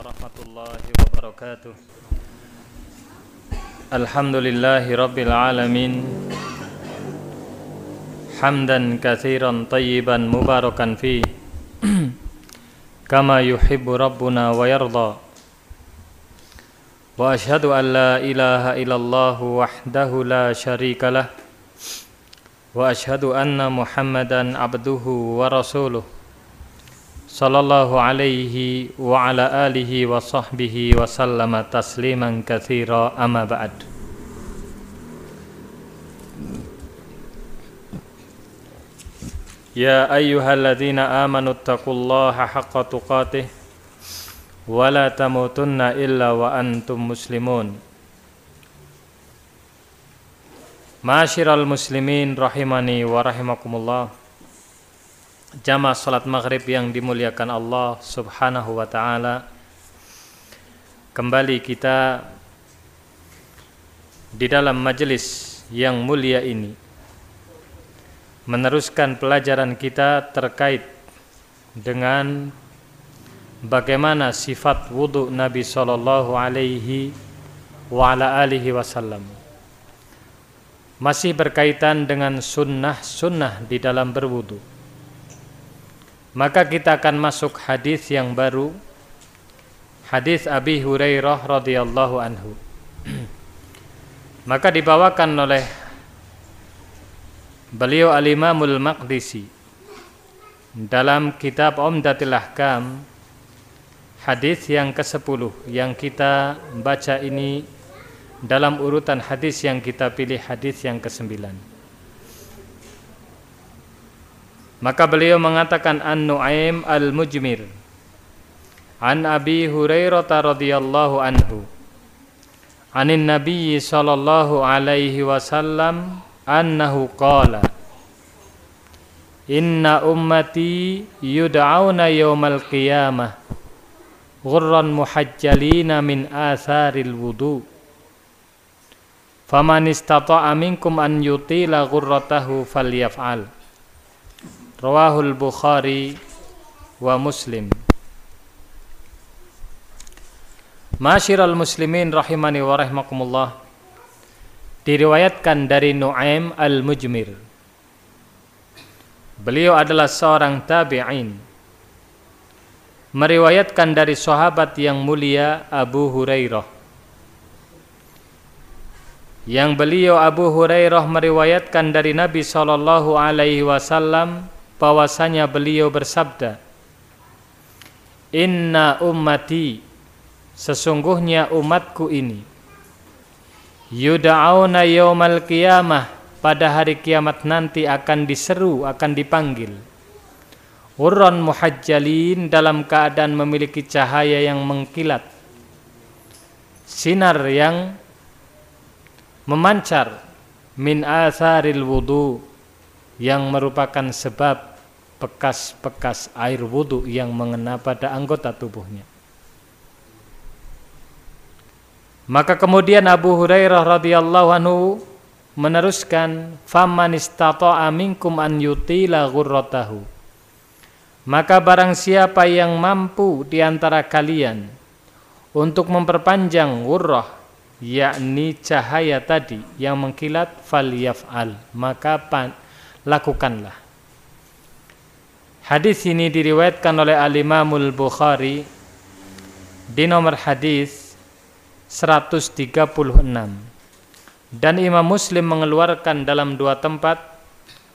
warahmatullahi wabarakatuh. Alhamdulillahi rabbil alamin. Hamdan kathiran tayyiban mubarakan fi. Kama yuhibbu rabbuna wa Wa ashadu an la ilaha ilallahu wahdahu la sharika Wa ashadu anna muhammadan abduhu wa rasuluh sallallahu alaihi wa ala alihi wa sahbihi wa sallama tasliman katsira amma ba'd. Ya ayyuhalladzina amanu taqullaha haqqa tuqatih wa la tamutunna illa wa antum muslimin rahimani wa Jamaah salat maghrib yang dimuliakan Allah subhanahu wa ta'ala Kembali kita di dalam majelis yang mulia ini Meneruskan pelajaran kita terkait dengan Bagaimana sifat wudhu Nabi Sallallahu alaihi wa ala alihi wasallam masih berkaitan dengan sunnah-sunnah di dalam berwudu. Maka kita akan masuk hadis yang baru, hadis Abi Hurairah radhiyallahu anhu. Maka dibawakan oleh beliau Al-Imamul Maqdisi dalam kitab Umdatul Ahkam hadis yang ke-10 yang kita baca ini dalam urutan hadis yang kita pilih hadis yang ke-9. Maka beliau mengatakan An-Nu'aim Al-Mujmir. An Abi Hurairah radhiyallahu anhu. Anin Nabi sallallahu alaihi wasallam annahu qala Inna ummati yud'auna yawmal qiyamah ghurran muhajjalina min atharil wudu' Faman istata'a minkum an yutila ghurratahu falyaf'al. Rawahul Bukhari wa Muslim. Masyiral muslimin rahimani wa rahimakumullah. Diriwayatkan dari Nu'aim Al-Mujmir. Beliau adalah seorang tabi'in. Meriwayatkan dari sahabat yang mulia Abu Hurairah yang beliau Abu Hurairah meriwayatkan dari Nabi sallallahu alaihi wasallam bahwasanya beliau bersabda Inna ummati sesungguhnya umatku ini yud'auna yaumal qiyamah pada hari kiamat nanti akan diseru akan dipanggil. Urran muhajjalin dalam keadaan memiliki cahaya yang mengkilat. Sinar yang memancar min atharil wudu yang merupakan sebab bekas-bekas air wudu yang mengena pada anggota tubuhnya. Maka kemudian Abu Hurairah radhiyallahu anhu meneruskan faman istata'a minkum an yutila ghurratahu. Maka barang siapa yang mampu di antara kalian untuk memperpanjang ghurrah yakni cahaya tadi yang mengkilat falyaf'al maka pan, lakukanlah hadis ini diriwayatkan oleh al-Imamul Bukhari di nomor hadis 136 dan Imam Muslim mengeluarkan dalam dua tempat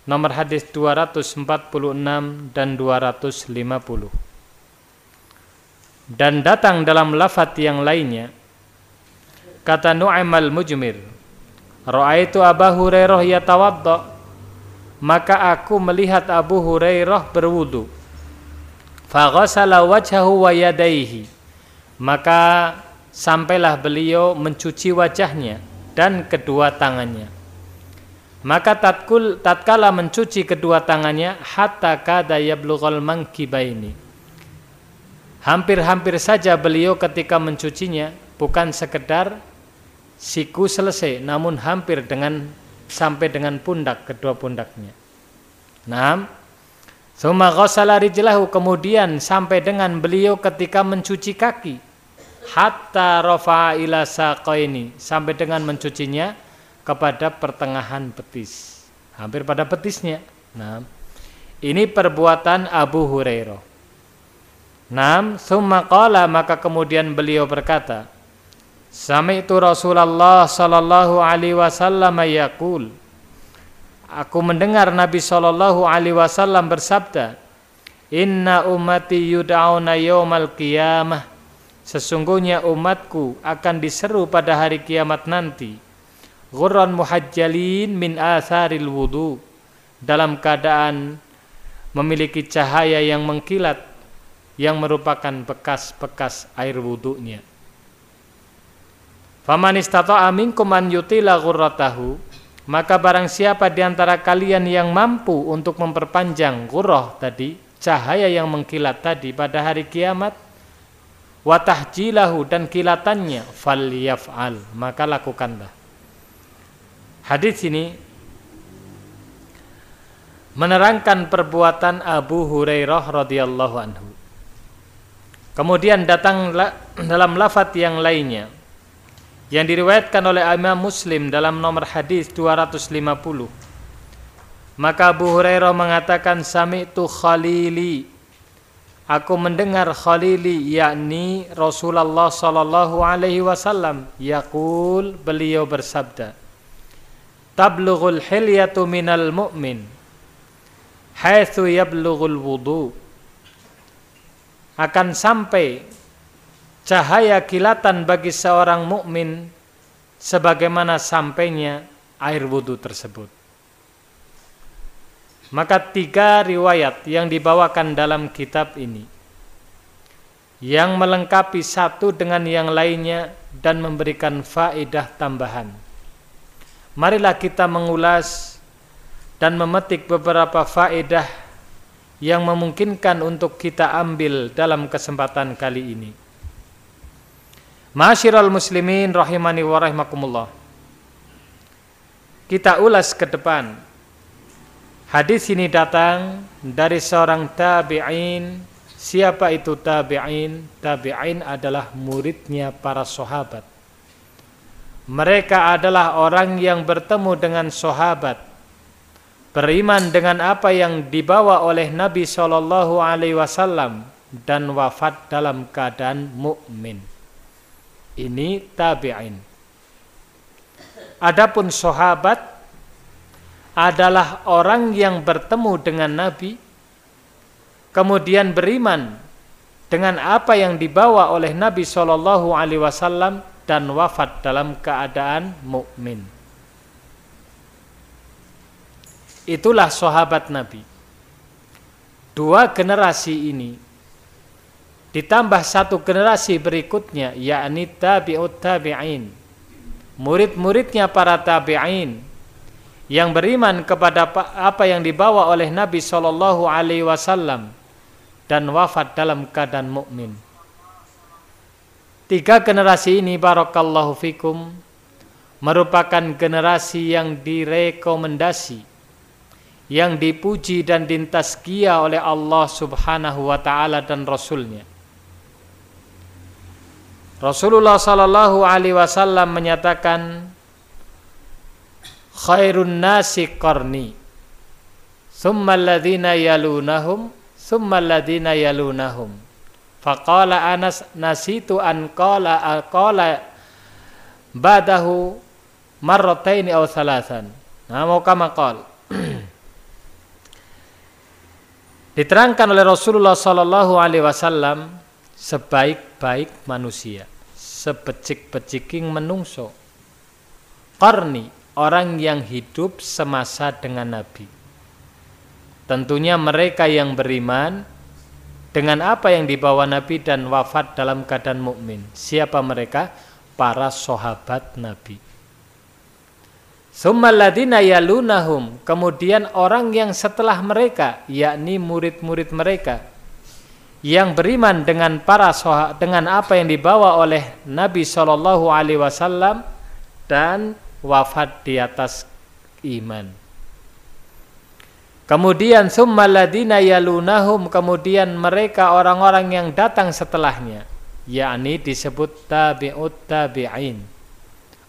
nomor hadis 246 dan 250 dan datang dalam lafaz yang lainnya Kata Nu'aim al-Mujmir, Ra'aitu Abu Hurairah yatawadda. Maka aku melihat Abu Hurairah berwudu. Faghasala wajhahu wa yadaihi. Maka sampailah beliau mencuci wajahnya dan kedua tangannya. Maka tatkul tatkala mencuci kedua tangannya hatta kada yablughal mankibaini. Hampir-hampir saja beliau ketika mencucinya bukan sekedar siku selesai namun hampir dengan sampai dengan pundak kedua pundaknya. Nah, Suma ghasala rijlahu kemudian sampai dengan beliau ketika mencuci kaki hatta rafa'a ila saqaini sampai dengan mencucinya kepada pertengahan betis. Hampir pada betisnya. Nah, ini perbuatan Abu Hurairah. Nam, summa qala maka kemudian beliau berkata, Sami'tu Rasulullah sallallahu alaihi wasallam yaqul Aku mendengar Nabi sallallahu alaihi wasallam bersabda, Inna ummati yud'auna yaumal qiyamah. Sesungguhnya umatku akan diseru pada hari kiamat nanti. Ghurran muhajjalin min atharil wudu. Dalam keadaan memiliki cahaya yang mengkilat yang merupakan bekas-bekas air wudhunya. Faman istata'a minkum an yutila ghurratahu maka barang siapa di antara kalian yang mampu untuk memperpanjang ghurrah tadi cahaya yang mengkilat tadi pada hari kiamat watahjilahu dan kilatannya falyaf'al maka lakukanlah. Hadis ini menerangkan perbuatan Abu Hurairah radhiyallahu anhu. Kemudian datang dalam lafaz yang lainnya yang diriwayatkan oleh Imam Muslim dalam nomor hadis 250 maka Abu Hurairah mengatakan sami'tu Khalili. Aku mendengar Khalili yakni Rasulullah sallallahu alaihi wasallam yaqul beliau bersabda Tablughul hilyatu minal mu'min haitsu yablughul wudu. Akan sampai cahaya kilatan bagi seorang mukmin sebagaimana sampainya air wudu tersebut maka tiga riwayat yang dibawakan dalam kitab ini yang melengkapi satu dengan yang lainnya dan memberikan faedah tambahan. Marilah kita mengulas dan memetik beberapa faedah yang memungkinkan untuk kita ambil dalam kesempatan kali ini. Masyiral muslimin rahimani wa rahimakumullah. Kita ulas ke depan Hadis ini datang dari seorang tabi'in. Siapa itu tabi'in? Tabi'in adalah muridnya para sahabat. Mereka adalah orang yang bertemu dengan sahabat, beriman dengan apa yang dibawa oleh Nabi Shallallahu Alaihi Wasallam dan wafat dalam keadaan mukmin. Ini tabi'in. Adapun sahabat adalah orang yang bertemu dengan Nabi kemudian beriman dengan apa yang dibawa oleh Nabi Shallallahu Alaihi Wasallam dan wafat dalam keadaan mukmin. Itulah sahabat Nabi. Dua generasi ini ditambah satu generasi berikutnya yakni tabi'ut tabi'in. Murid-muridnya para tabi'in yang beriman kepada apa yang dibawa oleh Nabi Shallallahu Alaihi Wasallam dan wafat dalam keadaan mukmin. Tiga generasi ini barakallahu fikum merupakan generasi yang direkomendasi yang dipuji dan dintaskia oleh Allah Subhanahu wa taala dan rasulnya. Rasulullah sallallahu alaihi wasallam menyatakan khairun nasi qarni thumma alladhina yalunahum thumma alladhina yalunahum. Faqala anas nasitu an qala qala badahu marrataini aw thalathan. Nah mau kama qala diterangkan oleh Rasulullah sallallahu alaihi wasallam sebaik-baik manusia sebecik-beciking menungso qarni orang yang hidup semasa dengan Nabi. Tentunya mereka yang beriman dengan apa yang dibawa Nabi dan wafat dalam keadaan mukmin. Siapa mereka? Para sahabat Nabi. Summaladina yalunahum. Kemudian orang yang setelah mereka, yakni murid-murid mereka, yang beriman dengan para dengan apa yang dibawa oleh Nabi Shallallahu Alaihi Wasallam dan wafat di atas iman. Kemudian summaladina yalunahum kemudian mereka orang-orang yang datang setelahnya yakni disebut tabi'ut tabi'in.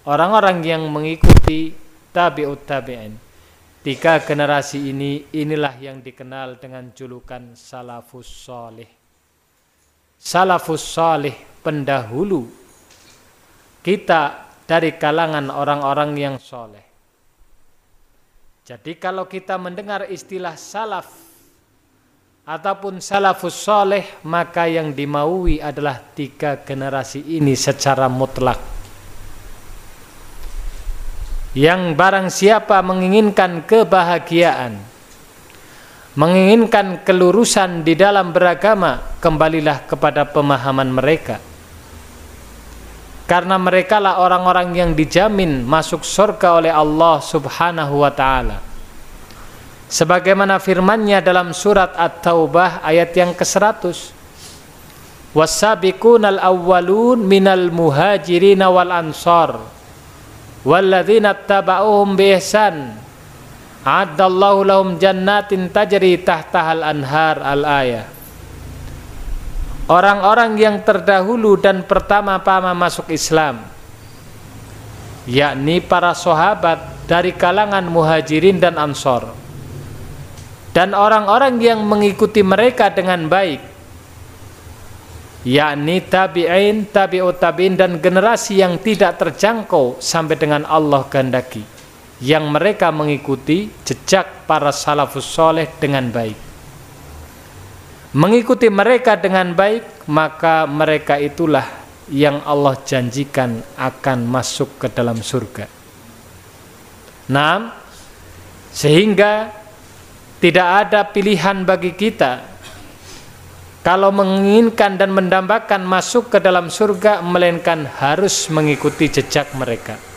Orang-orang yang mengikuti tabi'ut tabi'in. Tiga generasi ini inilah yang dikenal dengan julukan salafus soleh salafus soleh pendahulu. Kita dari kalangan orang-orang yang soleh. Jadi kalau kita mendengar istilah salaf ataupun salafus soleh maka yang dimaui adalah tiga generasi ini secara mutlak. Yang barang siapa menginginkan kebahagiaan menginginkan kelurusan di dalam beragama kembalilah kepada pemahaman mereka. Karena mereka lah orang-orang yang dijamin masuk surga oleh Allah subhanahu wa ta'ala. Sebagaimana firman-Nya dalam surat At-Taubah ayat yang ke-100 Was-sabiqunal awwalun minal muhajirin wal ansar walladzina tabauhum bi a'addallahu lahum jannatin tajri tahtahal anhar al-ayah Orang-orang yang terdahulu dan pertama-tama masuk Islam yakni para sahabat dari kalangan muhajirin dan ansor dan orang-orang yang mengikuti mereka dengan baik yakni tabi'in, tabi'ut tabi'in dan generasi yang tidak terjangkau sampai dengan Allah kehendaki yang mereka mengikuti jejak para salafus soleh dengan baik. Mengikuti mereka dengan baik maka mereka itulah yang Allah janjikan akan masuk ke dalam surga. Nah sehingga tidak ada pilihan bagi kita. Kalau menginginkan dan mendambakan masuk ke dalam surga melainkan harus mengikuti jejak mereka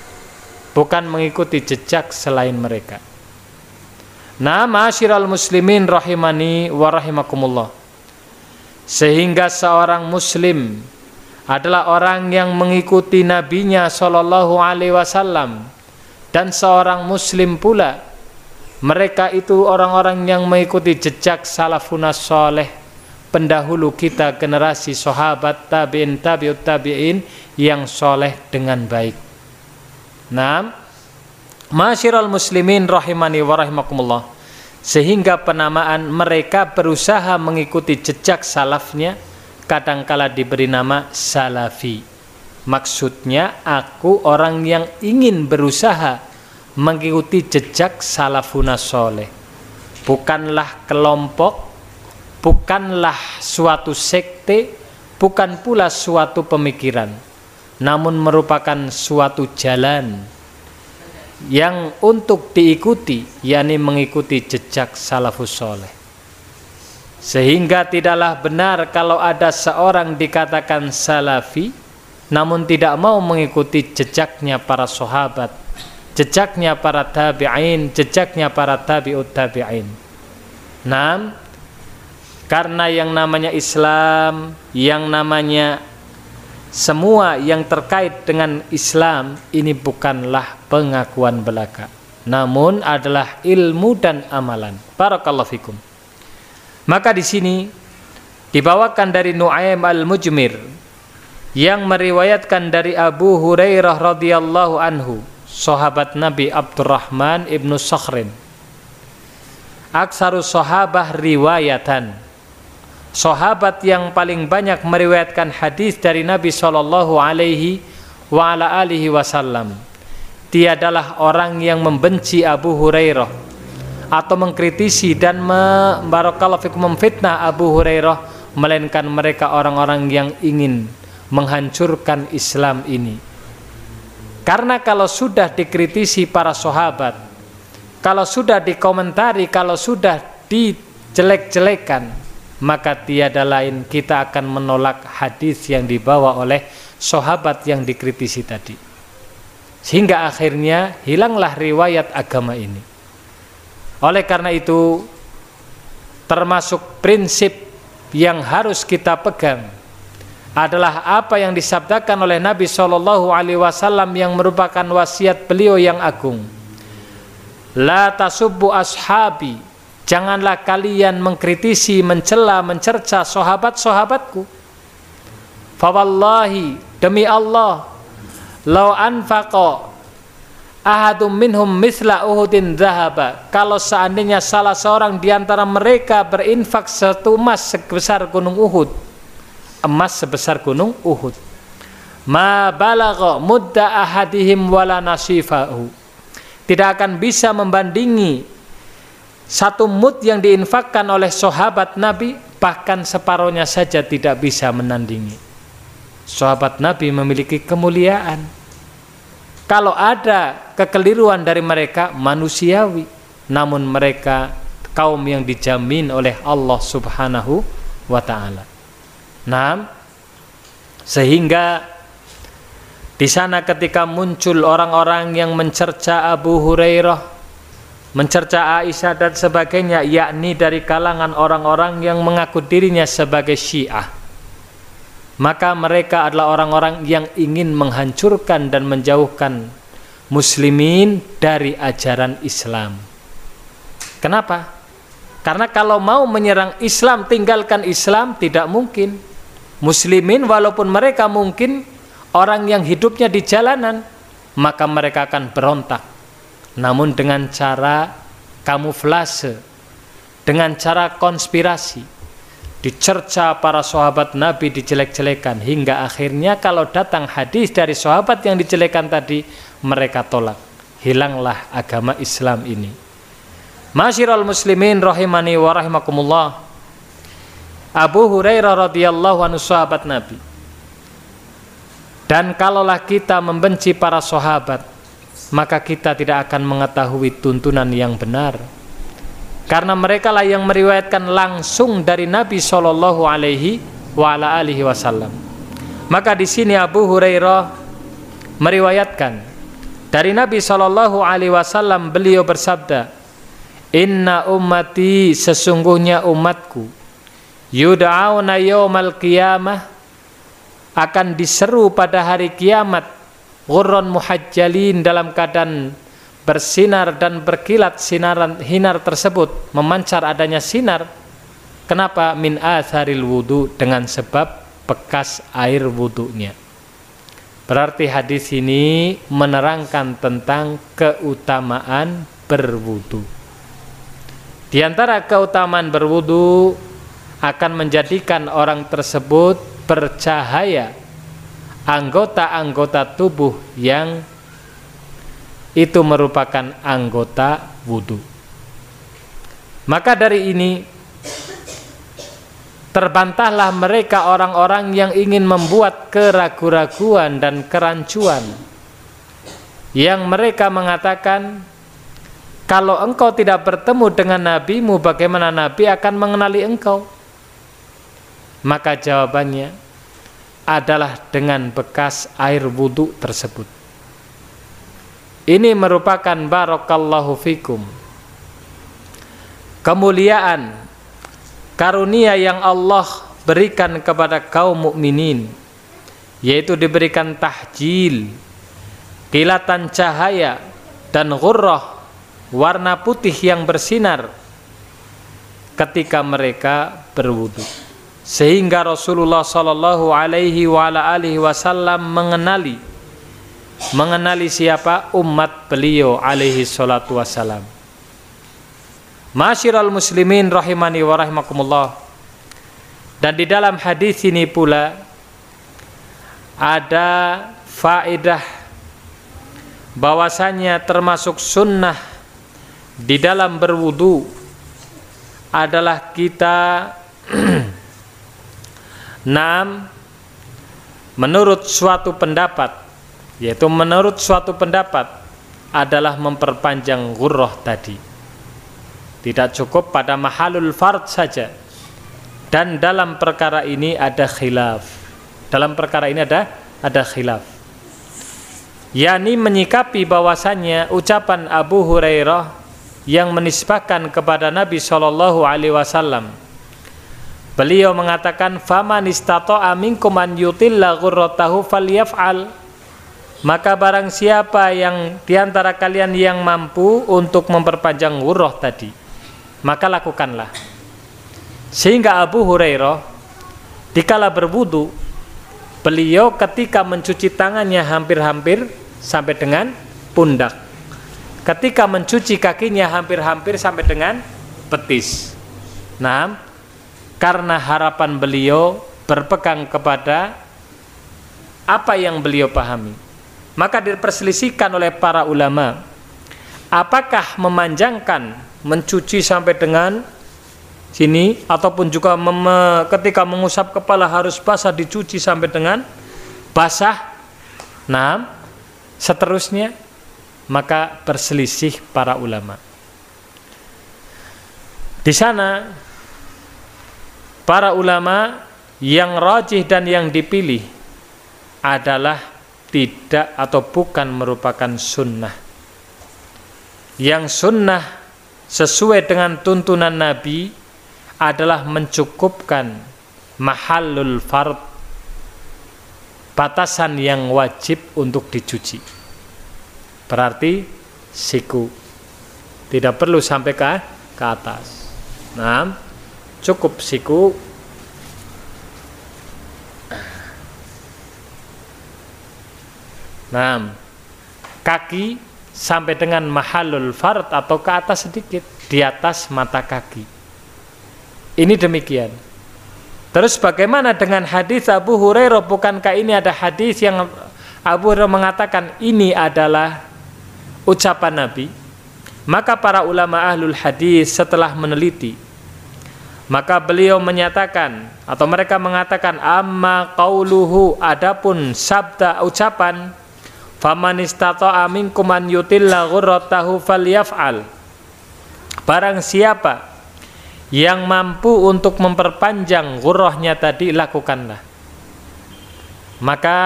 bukan mengikuti jejak selain mereka Nama syiral muslimin rahimani wa rahimakumullah sehingga seorang muslim adalah orang yang mengikuti nabinya sallallahu alaihi wasallam dan seorang muslim pula mereka itu orang-orang yang mengikuti jejak salafuna soleh pendahulu kita generasi sahabat tabi'in tabi'ut tabi'in yang soleh dengan baik. Nah, masyiral muslimin rahimani wa. Sehingga penamaan mereka berusaha mengikuti jejak salafnya kadangkala diberi nama salafi. Maksudnya aku orang yang ingin berusaha mengikuti jejak salafuna soleh bukanlah kelompok bukanlah suatu sekte bukan pula suatu pemikiran namun merupakan suatu jalan yang untuk diikuti yakni mengikuti jejak salafus soleh sehingga tidaklah benar kalau ada seorang dikatakan salafi namun tidak mau mengikuti jejaknya para sahabat jejaknya para tabi'in, jejaknya para tabi'ut tabi'in. Nah, karena yang namanya Islam, yang namanya semua yang terkait dengan Islam ini bukanlah pengakuan belaka, namun adalah ilmu dan amalan. Barakallahu fikum. Maka di sini dibawakan dari Nuaim al-Mujmir yang meriwayatkan dari Abu Hurairah radhiyallahu anhu sahabat Nabi Abdurrahman ibnu Sakhrin Aksaru sahabah riwayatan Sahabat yang paling banyak meriwayatkan hadis dari Nabi Shallallahu Alaihi wa ala alihi Wasallam. Tiadalah orang yang membenci Abu Hurairah atau mengkritisi dan memfitnah Abu Hurairah melainkan mereka orang-orang yang ingin menghancurkan Islam ini karena kalau sudah dikritisi para sahabat, kalau sudah dikomentari, kalau sudah dijelek-jelekan, maka tiada lain kita akan menolak hadis yang dibawa oleh sahabat yang dikritisi tadi. Sehingga akhirnya hilanglah riwayat agama ini. Oleh karena itu termasuk prinsip yang harus kita pegang adalah apa yang disabdakan oleh Nabi Shallallahu Alaihi Wasallam yang merupakan wasiat beliau yang agung. La tasubbu ashabi, janganlah kalian mengkritisi, mencela, mencerca sahabat-sahabatku. fawallahi demi Allah lau anfaqa ahadum minhum misla uhudin zahaba kalau seandainya salah seorang di antara mereka berinfak satu emas sebesar gunung Uhud emas sebesar gunung Uhud ma balagha mudda ahadihim wala nasifahu tidak akan bisa membandingi satu mud yang diinfakkan oleh sahabat Nabi bahkan separohnya saja tidak bisa menandingi sahabat Nabi memiliki kemuliaan. Kalau ada kekeliruan dari mereka manusiawi, namun mereka kaum yang dijamin oleh Allah Subhanahu wa taala. Nah, sehingga di sana ketika muncul orang-orang yang mencerca Abu Hurairah, mencerca Aisyah dan sebagainya, yakni dari kalangan orang-orang yang mengaku dirinya sebagai Syiah maka mereka adalah orang-orang yang ingin menghancurkan dan menjauhkan muslimin dari ajaran Islam. Kenapa? Karena kalau mau menyerang Islam, tinggalkan Islam tidak mungkin. Muslimin walaupun mereka mungkin orang yang hidupnya di jalanan, maka mereka akan berontak. Namun dengan cara kamuflase, dengan cara konspirasi, dicerca para sahabat Nabi dijelek-jelekan hingga akhirnya kalau datang hadis dari sahabat yang dijelekan tadi mereka tolak. Hilanglah agama Islam ini. Masyiral muslimin rahimani wa rahimakumullah. Abu Hurairah radhiyallahu anhu sahabat Nabi. Dan kalaulah kita membenci para sahabat maka kita tidak akan mengetahui tuntunan yang benar karena mereka lah yang meriwayatkan langsung dari Nabi Shallallahu Alaihi Wasallam. Maka di sini Abu Hurairah meriwayatkan dari Nabi Shallallahu Alaihi Wasallam beliau bersabda, Inna ummati sesungguhnya umatku yud'auna yaumal qiyamah akan diseru pada hari kiamat ghurran muhajjalin dalam keadaan bersinar dan berkilat sinaran hinar tersebut memancar adanya sinar. Kenapa? Min atharil wudu dengan sebab bekas air wudunya. Berarti hadis ini menerangkan tentang keutamaan berwudu. Di antara keutamaan berwudu akan menjadikan orang tersebut bercahaya anggota-anggota tubuh yang itu merupakan anggota wudhu. Maka dari ini terbantahlah mereka orang-orang yang ingin membuat keraguan-raguan dan kerancuan yang mereka mengatakan kalau engkau tidak bertemu dengan nabimu bagaimana nabi akan mengenali engkau maka jawabannya adalah dengan bekas air wudhu tersebut ini merupakan barakallahu fikum. Kemuliaan karunia yang Allah berikan kepada kaum mukminin yaitu diberikan tahjil, kilatan cahaya dan ghurrah warna putih yang bersinar ketika mereka berwudu sehingga Rasulullah sallallahu alaihi wasallam mengenali mengenali siapa umat beliau alaihi salatu wassalam Masyiral muslimin rahimani wa rahimakumullah. Dan di dalam hadis ini pula ada faedah bahwasanya termasuk sunnah di dalam berwudu adalah kita enam menurut suatu pendapat yaitu menurut suatu pendapat adalah memperpanjang gurroh tadi. Tidak cukup pada mahalul fard saja. Dan dalam perkara ini ada khilaf. Dalam perkara ini ada ada khilaf. Yakni menyikapi bahwasannya ucapan Abu Hurairah yang menisbahkan kepada Nabi Shallallahu Alaihi Wasallam beliau mengatakan faman istata'a minkum an yutilla ghurratahu falyaf'al maka barang siapa yang di antara kalian yang mampu untuk memperpanjang wurroh tadi maka lakukanlah sehingga Abu Hurairah dikala berwudu beliau ketika mencuci tangannya hampir-hampir sampai dengan pundak. Ketika mencuci kakinya hampir-hampir sampai dengan betis. Nah, karena harapan beliau berpegang kepada apa yang beliau pahami. Maka diperselisihkan oleh para ulama, apakah memanjangkan mencuci sampai dengan sini ataupun juga ketika mengusap kepala harus basah dicuci sampai dengan basah. Nah, seterusnya maka berselisih para ulama. Di sana para ulama yang rajih dan yang dipilih adalah tidak atau bukan merupakan sunnah. Yang sunnah sesuai dengan tuntunan Nabi adalah mencukupkan mahalul fard batasan yang wajib untuk dicuci. Berarti siku. Tidak perlu sampai ke ke atas. Nah cukup siku nah kaki sampai dengan mahalul fard atau ke atas sedikit di atas mata kaki ini demikian. Terus bagaimana dengan hadis Abu Hurairah? Bukankah ini ada hadis yang Abu Hurairah mengatakan ini adalah ucapan Nabi? Maka para ulama ahlul hadis setelah meneliti maka beliau menyatakan atau mereka mengatakan amma qauluhu adapun sabda ucapan faman istata'a minkum an yutilla ghurratahu falyaf'al. Barang siapa yang mampu untuk memperpanjang gurrohnya tadi lakukanlah. Maka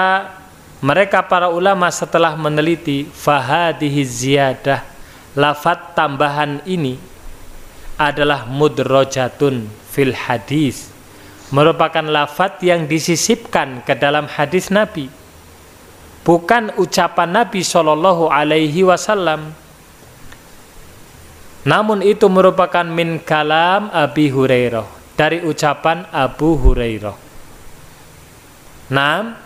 mereka para ulama setelah meneliti fahadihi ziyadah lafat tambahan ini adalah mudrojatun fil hadis merupakan lafat yang disisipkan ke dalam hadis Nabi bukan ucapan Nabi Shallallahu Alaihi Wasallam namun itu merupakan min kalam Abi Hurairah dari ucapan Abu Hurairah. Nah,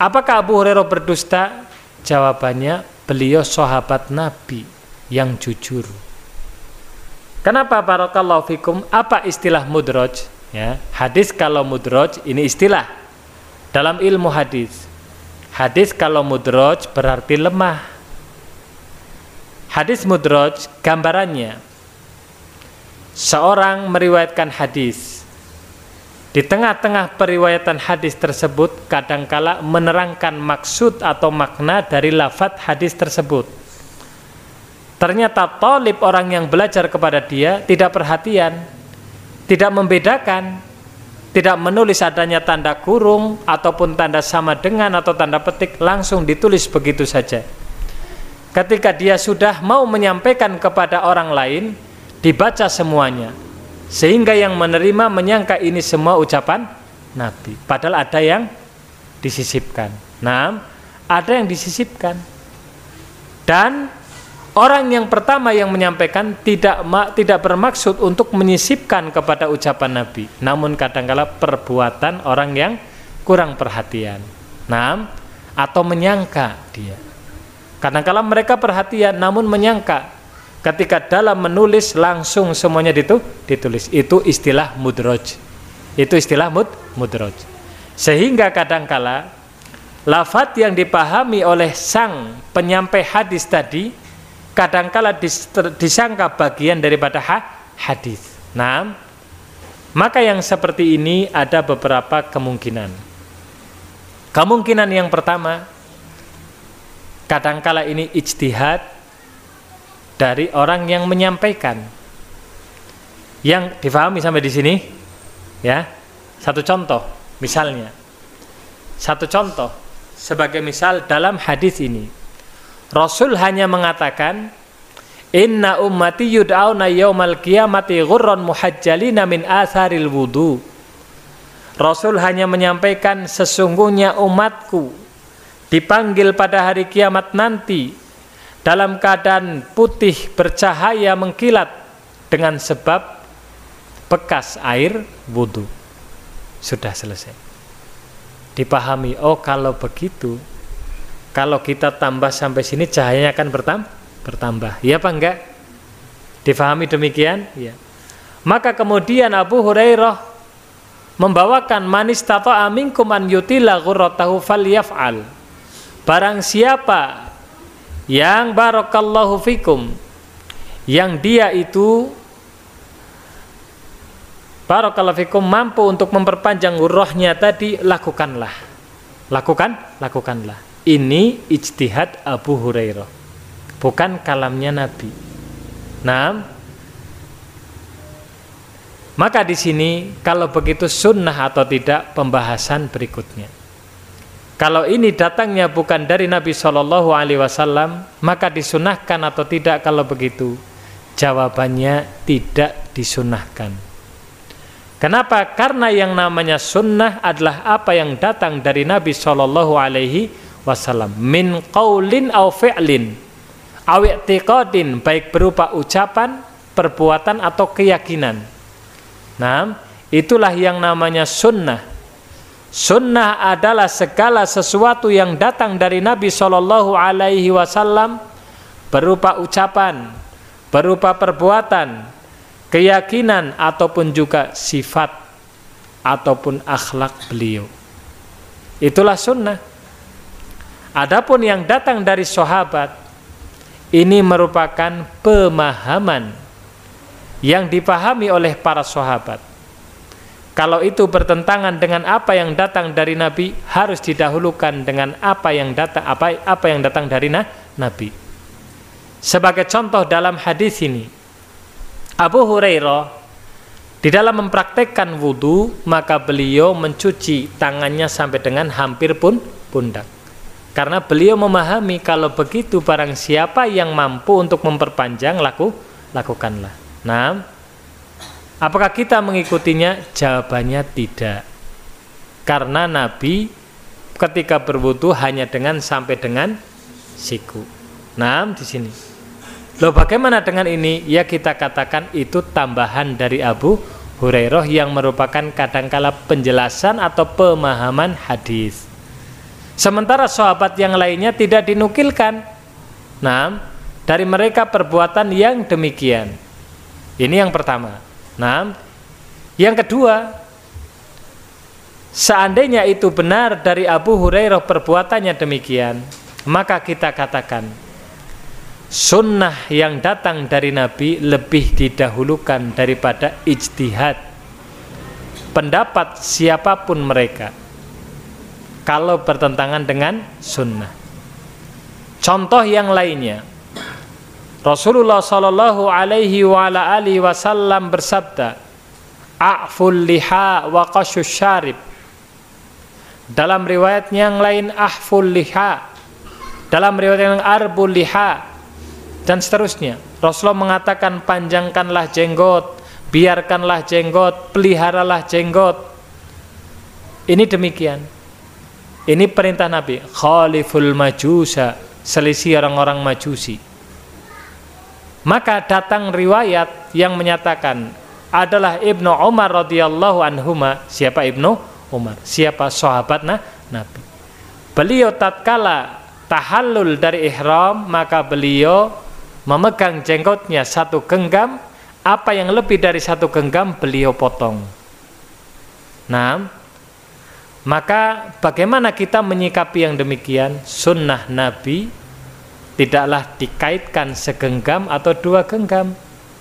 apakah Abu Hurairah berdusta? Jawabannya beliau sahabat Nabi yang jujur. Kenapa barakallahu fikum? Apa istilah mudraj? Ya, hadis kalau mudraj ini istilah dalam ilmu hadis. Hadis kalau mudraj berarti lemah Hadis mudraj gambarannya seorang meriwayatkan hadis di tengah-tengah periwayatan hadis tersebut kadangkala menerangkan maksud atau makna dari lafat hadis tersebut. Ternyata tolib orang yang belajar kepada dia tidak perhatian, tidak membedakan, tidak menulis adanya tanda kurung ataupun tanda sama dengan atau tanda petik langsung ditulis begitu saja. Ketika dia sudah mau menyampaikan kepada orang lain dibaca semuanya sehingga yang menerima menyangka ini semua ucapan Nabi. Padahal ada yang disisipkan. Nah ada yang disisipkan. Dan orang yang pertama yang menyampaikan tidak tidak bermaksud untuk menyisipkan kepada ucapan Nabi namun kadangkala perbuatan orang yang kurang perhatian nah atau menyangka dia Kadang-kala mereka perhatian namun menyangka ketika dalam menulis langsung semuanya itu ditulis. Itu istilah mudroj. Itu istilah mud mudroj. Sehingga kadangkala lafat yang dipahami oleh sang penyampai hadis tadi kadangkala dis, disangka bagian daripada ha, hadis. Nah, maka yang seperti ini ada beberapa kemungkinan. Kemungkinan yang pertama kadangkala ini ijtihad dari orang yang menyampaikan. Yang difahami sampai di sini? Ya. Satu contoh misalnya. Satu contoh sebagai misal dalam hadis ini Rasul hanya mengatakan Inna ummati yud'auna yaumal qiyamati ghurran muhajjalina min atharil wudu. Rasul hanya menyampaikan sesungguhnya umatku dipanggil pada hari kiamat nanti dalam keadaan putih bercahaya mengkilat dengan sebab bekas air wudhu sudah selesai. Dipahami oh kalau begitu kalau kita tambah sampai sini cahayanya akan bertambah bertambah. Ya apa enggak? Difahami demikian? Ya maka kemudian Abu Hurairah membawakan manis tato amin kuman yutila ghurratahu falyaf'al. Barang siapa yang barakallahu fikum yang dia itu barakallahu fikum mampu untuk memperpanjang rohnya tadi lakukanlah. Lakukan? Lakukanlah ini ijtihad Abu Hurairah bukan kalamnya Nabi nah maka di sini kalau begitu sunnah atau tidak pembahasan berikutnya kalau ini datangnya bukan dari Nabi Shallallahu Alaihi Wasallam, maka disunahkan atau tidak kalau begitu? Jawabannya tidak disunahkan. Kenapa? Karena yang namanya sunnah adalah apa yang datang dari Nabi Shallallahu Alaihi Wasallam min qaulin au fi'lin aw i'tiqadin baik berupa ucapan, perbuatan atau keyakinan. Nah, itulah yang namanya sunnah Sunnah adalah segala sesuatu yang datang dari Nabi Shallallahu Alaihi Wasallam berupa ucapan, berupa perbuatan, keyakinan ataupun juga sifat ataupun akhlak beliau. Itulah sunnah. Adapun yang datang dari sahabat ini merupakan pemahaman yang dipahami oleh para sahabat kalau itu bertentangan dengan apa yang datang dari Nabi, harus didahulukan dengan apa yang datang apa apa yang datang dari na, Nabi. Sebagai contoh dalam hadis ini, Abu Hurairah di dalam mempraktekkan wudhu maka beliau mencuci tangannya sampai dengan hampir pun pundak. Karena beliau memahami kalau begitu barang siapa yang mampu untuk memperpanjang laku lakukanlah. Nah, Apakah kita mengikutinya? Jawabannya tidak. Karena Nabi ketika berwudu hanya dengan sampai dengan siku. Nah, di sini. Loh bagaimana dengan ini? Ya kita katakan itu tambahan dari Abu Hurairah yang merupakan kadangkala penjelasan atau pemahaman hadis. Sementara sahabat yang lainnya tidak dinukilkan. Nah, dari mereka perbuatan yang demikian. Ini yang pertama. Nah, yang kedua, seandainya itu benar dari Abu Hurairah perbuatannya demikian, maka kita katakan sunnah yang datang dari Nabi lebih didahulukan daripada ijtihad pendapat siapa pun mereka kalau bertentangan dengan sunnah. Contoh yang lainnya, Rasulullah Shallallahu Alaihi Wasallam bersabda, "A'ful liha wa syarib." Dalam riwayat yang lain ahful liha. Dalam riwayat yang arbul liha dan seterusnya. Rasulullah mengatakan panjangkanlah jenggot, biarkanlah jenggot, peliharalah jenggot. Ini demikian. Ini perintah Nabi, khaliful majusa, selisih orang-orang majusi. Maka datang riwayat yang menyatakan adalah Ibnu Umar radhiyallahu anhuma. Siapa Ibnu Umar? Siapa sahabat nah, Nabi? Beliau tatkala tahallul dari ihram, maka beliau memegang jenggotnya satu genggam, apa yang lebih dari satu genggam beliau potong. Nah, maka bagaimana kita menyikapi yang demikian? Sunnah Nabi tidaklah dikaitkan segenggam atau dua genggam.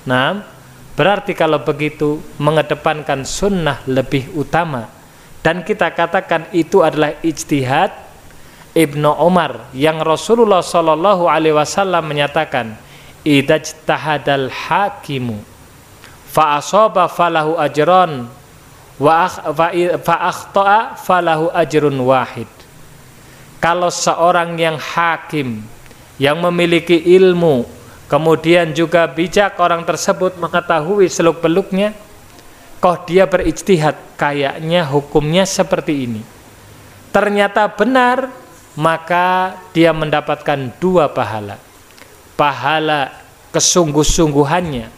Nah, berarti kalau begitu mengedepankan sunnah lebih utama dan kita katakan itu adalah ijtihad Ibnu Umar yang Rasulullah Shallallahu Alaihi Wasallam menyatakan idajtahadal hakimu fa asaba falahu ajron falahu ajrun wahid. Kalau seorang yang hakim yang memiliki ilmu kemudian juga bijak orang tersebut mengetahui seluk beluknya kok dia berijtihad kayaknya hukumnya seperti ini. Ternyata benar maka dia mendapatkan dua pahala. Pahala kesungguh-sungguhannya.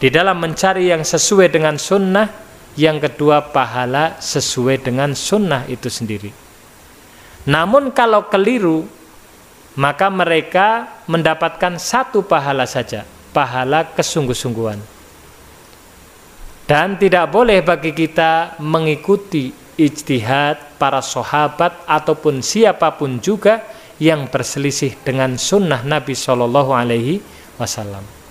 Di dalam mencari yang sesuai dengan sunnah yang kedua pahala sesuai dengan sunnah itu sendiri. Namun kalau keliru, maka mereka mendapatkan satu pahala saja, pahala kesungguh-sungguhan. Dan tidak boleh bagi kita mengikuti ijtihad para sahabat ataupun siapa pun juga yang berselisih dengan sunnah Nabi Shallallahu Alaihi Wasallam.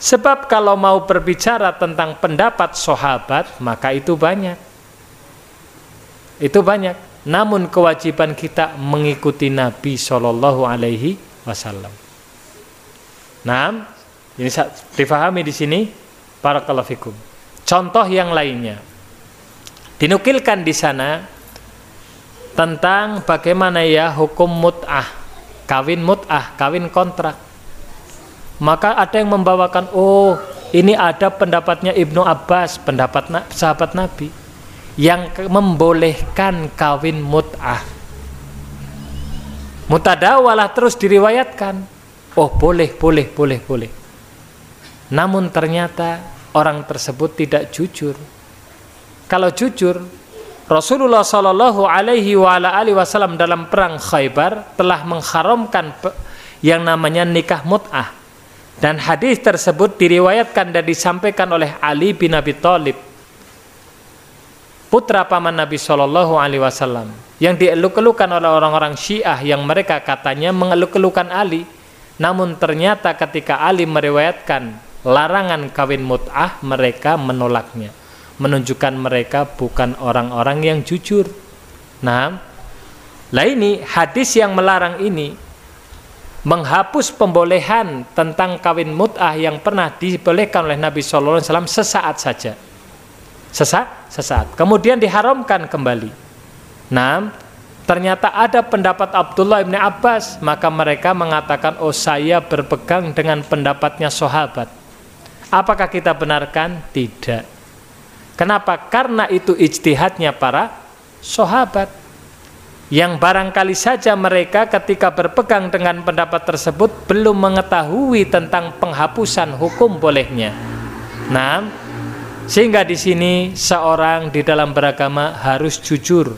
Sebab kalau mau berbicara tentang pendapat sahabat, maka itu banyak. Itu banyak. Namun kewajiban kita mengikuti Nabi Shallallahu Alaihi Wasallam. Nah, ini difahami di sini para kalafikum. Contoh yang lainnya dinukilkan di sana tentang bagaimana ya hukum mut'ah, kawin mut'ah, kawin kontrak. Maka ada yang membawakan, oh ini ada pendapatnya Ibnu Abbas, pendapat na sahabat Nabi yang membolehkan kawin mut'ah. Mutadawalah terus diriwayatkan. Oh boleh, boleh, boleh, boleh. Namun ternyata orang tersebut tidak jujur. Kalau jujur, Rasulullah Shallallahu Alaihi Wasallam dalam perang Khaybar telah mengharamkan yang namanya nikah mut'ah dan hadis tersebut diriwayatkan dan disampaikan oleh Ali bin Abi Thalib putra paman Nabi Shallallahu Alaihi Wasallam yang dieluk-elukan oleh orang-orang Syiah yang mereka katanya mengeluk-elukan Ali. Namun ternyata ketika Ali meriwayatkan larangan kawin mut'ah mereka menolaknya. Menunjukkan mereka bukan orang-orang yang jujur. Nah, lah ini hadis yang melarang ini menghapus pembolehan tentang kawin mut'ah yang pernah dibolehkan oleh Nabi Shallallahu Alaihi Wasallam sesaat saja, sesaat, sesaat. Kemudian diharamkan kembali. Nah, ternyata ada pendapat Abdullah bin Abbas, maka mereka mengatakan, oh saya berpegang dengan pendapatnya sahabat. Apakah kita benarkan? Tidak. Kenapa? Karena itu ijtihadnya para sahabat. Yang barangkali saja mereka ketika berpegang dengan pendapat tersebut belum mengetahui tentang penghapusan hukum bolehnya. Nah, sehingga di sini seorang di dalam beragama harus jujur,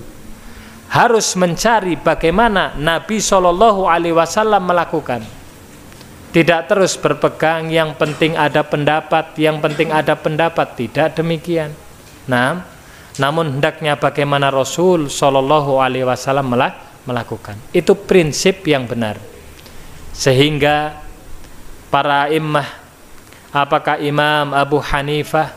harus mencari bagaimana Nabi Shallallahu Alaihi Wasallam melakukan. Tidak terus berpegang, yang penting ada pendapat, yang penting ada pendapat. Tidak demikian. Nah, namun hendaknya bagaimana Rasul Shallallahu Alaihi Wasallam melakukan. Itu prinsip yang benar. Sehingga para imam, apakah Imam Abu Hanifah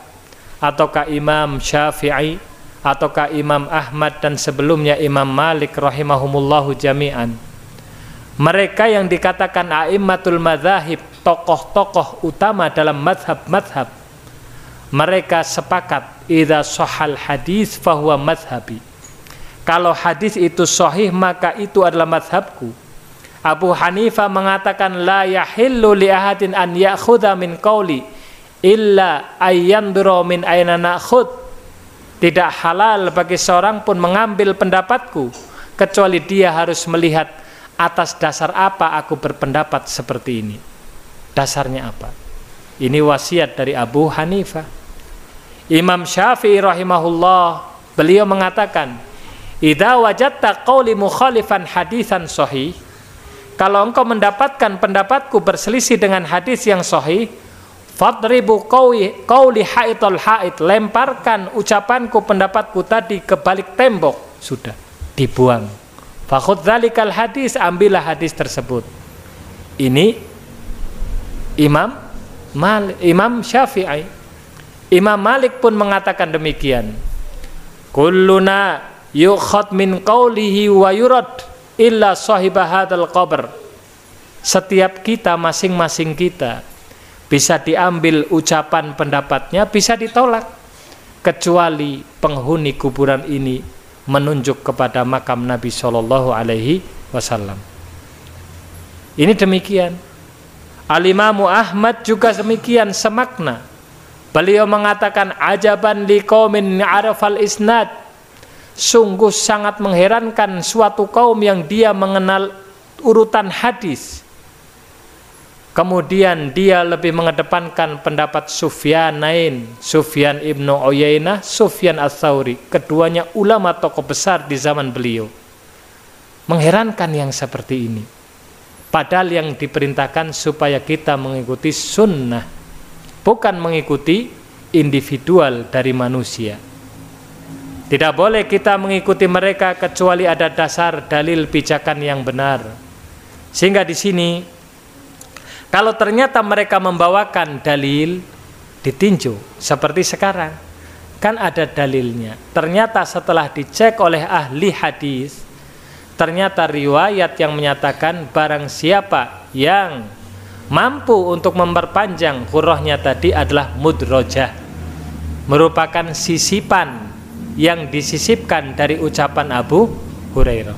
ataukah Imam Syafi'i ataukah Imam Ahmad dan sebelumnya Imam Malik rahimahumullahu jami'an. Mereka yang dikatakan a'immatul madzahib, tokoh-tokoh utama dalam madhab-madhab mereka sepakat idza sahal hadis fahuwa madhabi kalau hadis itu sahih maka itu adalah madhabku Abu Hanifah mengatakan la yahillu li ahadin an ya'khudha min qawli illa ayyandura min aina na'khud. Tidak halal bagi seorang pun mengambil pendapatku kecuali dia harus melihat atas dasar apa aku berpendapat seperti ini. Dasarnya apa? Ini wasiat dari Abu Hanifah Imam Syafi'i rahimahullah beliau mengatakan Idza wajadta qawli mukhalifan hadisan sahih kalau engkau mendapatkan pendapatku berselisih dengan hadis yang sahih fadribu qawli qawli haitul hait lemparkan ucapanku pendapatku tadi ke balik tembok. Sudah dibuang. Fakhud dzalikal hadis ambillah hadis tersebut. Ini Imam Mal, Imam Syafi'i Imam Malik pun mengatakan demikian. Kulluna yukhad min qawlihi wa yurad illa sahibah hadal qabr. Setiap kita masing-masing kita bisa diambil ucapan pendapatnya, bisa ditolak kecuali penghuni kuburan ini menunjuk kepada makam Nabi Shallallahu Alaihi Wasallam. Ini demikian. Alimamu Ahmad juga demikian semakna Beliau mengatakan ajaban liqaumin arafal isnad. Sungguh sangat mengherankan suatu kaum yang dia mengenal urutan hadis. Kemudian dia lebih mengedepankan pendapat Sufyanain, Sufyan ibnu Uyainah, Sufyan Ats-Tsauri, keduanya ulama tokoh besar di zaman beliau. Mengherankan yang seperti ini. Padahal yang diperintahkan supaya kita mengikuti sunnah, bukan mengikuti individual dari manusia. Tidak boleh kita mengikuti mereka kecuali ada dasar dalil pijakan yang benar. Sehingga di sini kalau ternyata mereka membawakan dalil ditinjau seperti sekarang kan ada dalilnya. Ternyata setelah dicek oleh ahli hadis ternyata riwayat yang menyatakan barang siapa yang mampu untuk memperpanjang hurufnya tadi adalah mudrojah merupakan sisipan yang disisipkan dari ucapan Abu Hurairah.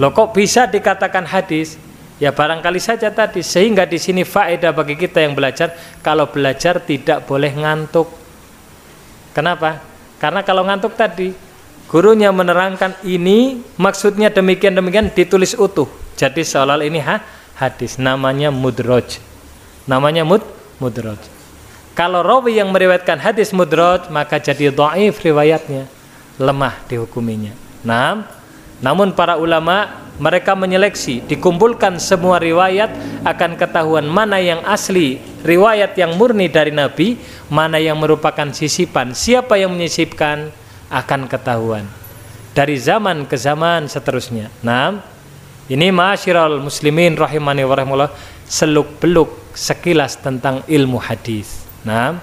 Loh kok bisa dikatakan hadis? Ya barangkali saja tadi sehingga di sini faedah bagi kita yang belajar kalau belajar tidak boleh ngantuk. Kenapa? Karena kalau ngantuk tadi gurunya menerangkan ini maksudnya demikian demikian ditulis utuh. Jadi seolah ini ha, hadis namanya mudroj. Namanya mud mudroj. Kalau rawi yang meriwayatkan hadis mudroj maka jadi dhaif riwayatnya, lemah dihukuminya. Nah, namun para ulama mereka menyeleksi, dikumpulkan semua riwayat akan ketahuan mana yang asli, riwayat yang murni dari Nabi, mana yang merupakan sisipan. Siapa yang menyisipkan akan ketahuan dari zaman ke zaman seterusnya. Nah, ini masyiral muslimin rahimani wa seluk-beluk sekilas tentang ilmu hadis. Nah,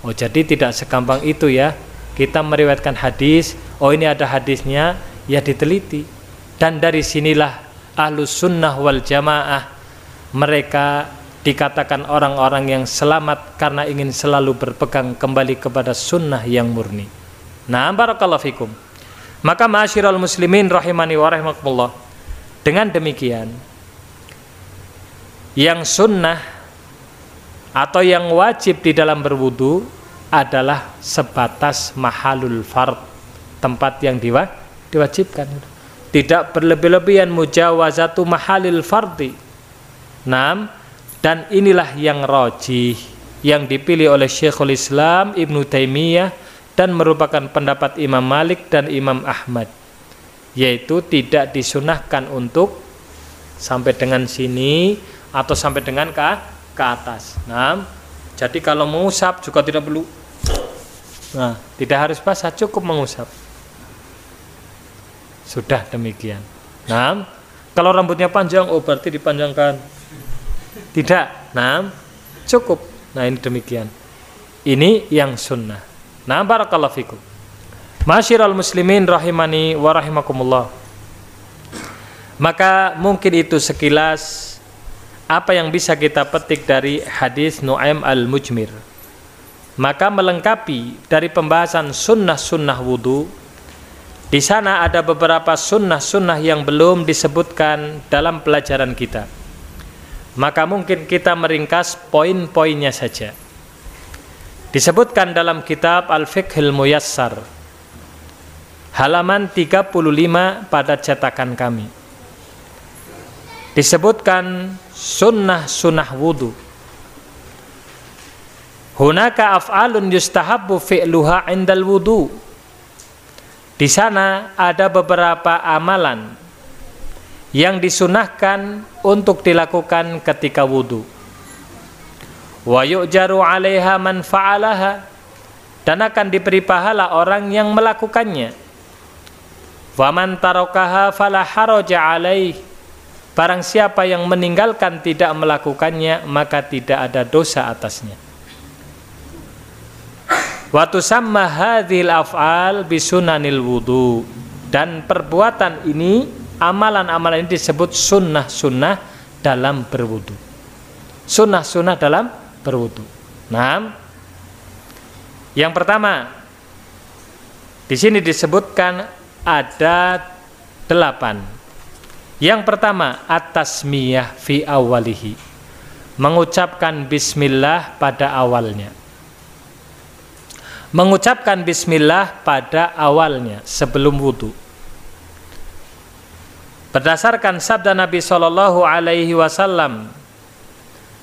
oh jadi tidak segampang itu ya. Kita meriwayatkan hadis, oh ini ada hadisnya, ya diteliti dan dari sinilah ahlus sunnah wal jamaah mereka dikatakan orang-orang yang selamat karena ingin selalu berpegang kembali kepada sunnah yang murni. Nah, barakallahu fikum. Maka ma'asyiral muslimin rahimani wa rahimakumullah. Dengan demikian, yang sunnah atau yang wajib di dalam berwudu adalah sebatas mahalul fard, tempat yang diwajibkan tidak berlebih-lebihan mujawazatu mahalil fardi. Nam dan inilah yang rojih yang dipilih oleh Syekhul Islam Ibnu Taimiyah dan merupakan pendapat Imam Malik dan Imam Ahmad yaitu tidak disunahkan untuk sampai dengan sini atau sampai dengan ke, ke atas. Nah, jadi kalau mengusap juga tidak perlu. Nah, tidak harus basah, cukup mengusap. Sudah demikian. Nah, kalau rambutnya panjang, oh berarti dipanjangkan. Tidak. Nah, cukup. Nah, ini demikian. Ini yang sunnah. Nah, barakallahu fikum. Masyiral muslimin rahimani wa rahimakumullah. Maka mungkin itu sekilas apa yang bisa kita petik dari hadis Nu'aim al-Mujmir. Maka melengkapi dari pembahasan sunnah-sunnah wudhu di sana ada beberapa sunnah-sunnah yang belum disebutkan dalam pelajaran kita. Maka mungkin kita meringkas poin-poinnya saja. Disebutkan dalam kitab Al-Fiqhil Muyassar halaman 35 pada cetakan kami. Disebutkan sunnah-sunnah wudu. Hunaka af'alun yustahabbu fi'luha indal wudu di sana ada beberapa amalan yang disunahkan untuk dilakukan ketika wudhu. Wa yu'jaru 'alaiha man fa'alaha dan akan diberi pahala orang yang melakukannya. Wa man tarakaha fala haraja 'alaih. Barang siapa yang meninggalkan tidak melakukannya maka tidak ada dosa atasnya. Watu sama hadhil af'al bisunanil wudu dan perbuatan ini amalan-amalan ini disebut sunnah-sunnah dalam berwudu. Sunnah-sunnah dalam berwudu. Nah, yang pertama di sini disebutkan ada delapan. Yang pertama atas miyah fi awalihi mengucapkan bismillah pada awalnya mengucapkan bismillah pada awalnya sebelum wudhu. Berdasarkan sabda Nabi Shallallahu Alaihi Wasallam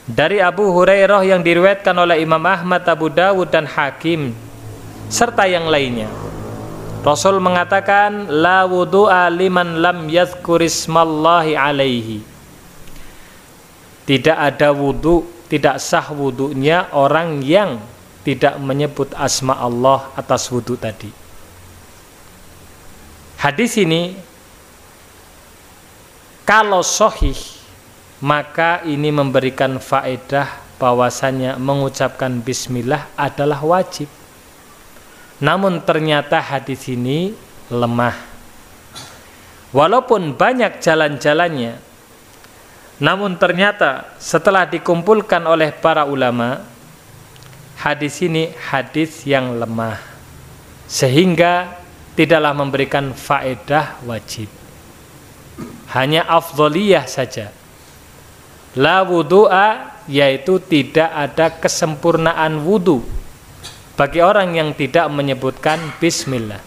dari Abu Hurairah yang diriwayatkan oleh Imam Ahmad, Abu Dawud dan Hakim serta yang lainnya. Rasul mengatakan la wudu'a liman lam yadhkurismallahi alaihi. Tidak ada wudu, tidak sah wudunya orang yang tidak menyebut asma Allah atas wudu tadi. Hadis ini kalau sohih maka ini memberikan faedah bahwasanya mengucapkan bismillah adalah wajib. Namun ternyata hadis ini lemah. Walaupun banyak jalan-jalannya, namun ternyata setelah dikumpulkan oleh para ulama, hadis ini hadis yang lemah. Sehingga tidaklah memberikan faedah wajib. Hanya afdoliyah saja La wudu'a yaitu tidak ada kesempurnaan wudu bagi orang yang tidak menyebutkan bismillah.